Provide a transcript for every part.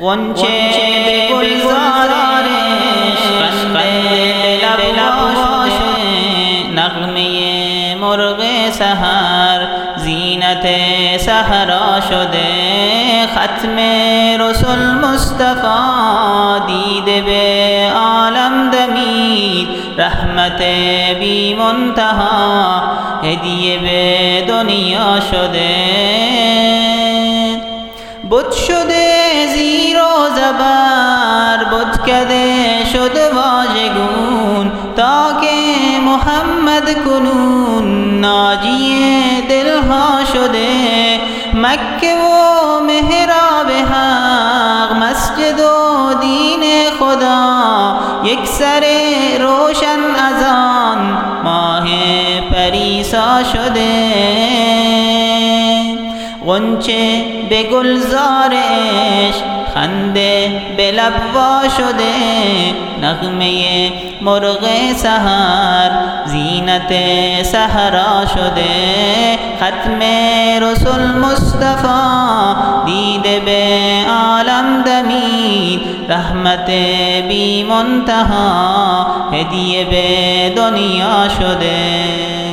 غنچه مرغ سهر زینت سهرا شده ختم رسول مصطفی دیده به عالم دمید رحمت بی منتها هدیه به دنیا شده. بود شده زبر بود کده شده واژگون تا که محمد کنون ناجی دلها شده مکه و مهراب حق مسجد و دین خدا یک سر روشن از آن ماه پریسا شده غنچه به گلزارش خنده به لب شده نغمه مرغ سهر زینت سهرا شده. ختم رسول مصطفی دیده به عالم دمید رحمت بی منتها هدیه به دنیا شده.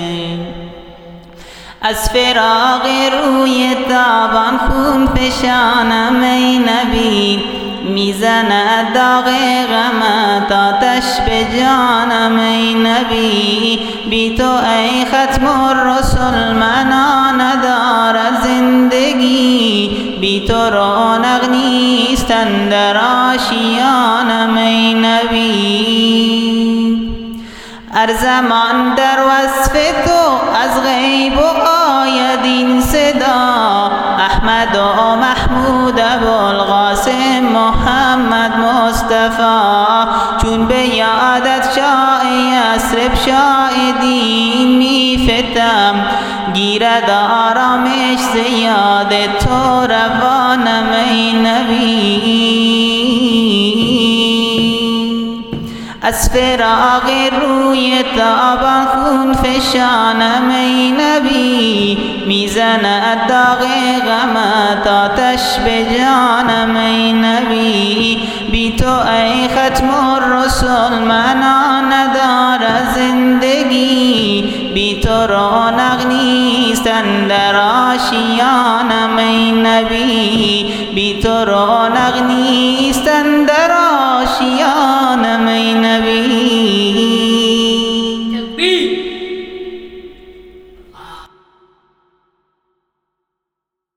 از فراغ روی تابان خون پشانم ای نبی می‌زند داغ غمت آتش به جانم ای نبی. بی تو ای ختم الرسل منا ندار زندگی. بی تو رونق نیست اندر آشیانم ای نبی. ارزمان در وصف تو از غیب و آید این صدا. احمد و محمود ابوالقاسم محمد مصطفی. چون به یادت شاه یسرب شاهدین میفتم. گیرد آرامش زیاد تو روانم ای نبی. از فراغ روی تابان خون فشانم ای نبی میزان داغ غمت آتش به جانم ای نبی بی تو ای ختم الرسول منا ندار زندگی. بی تو رونق نیست اندر آشیانم ای نبی بی تو رونق نیست اندر آشیانم